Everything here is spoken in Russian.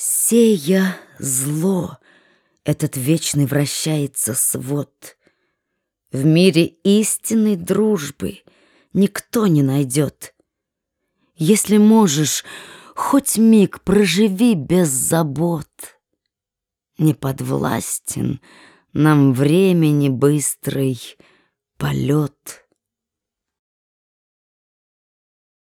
Сея зло, этот вечный вращается свод. В мире истинной дружбы никто не найдет. Если можешь, хоть миг проживи без забот. Не подвластен нам времени быстрый полет.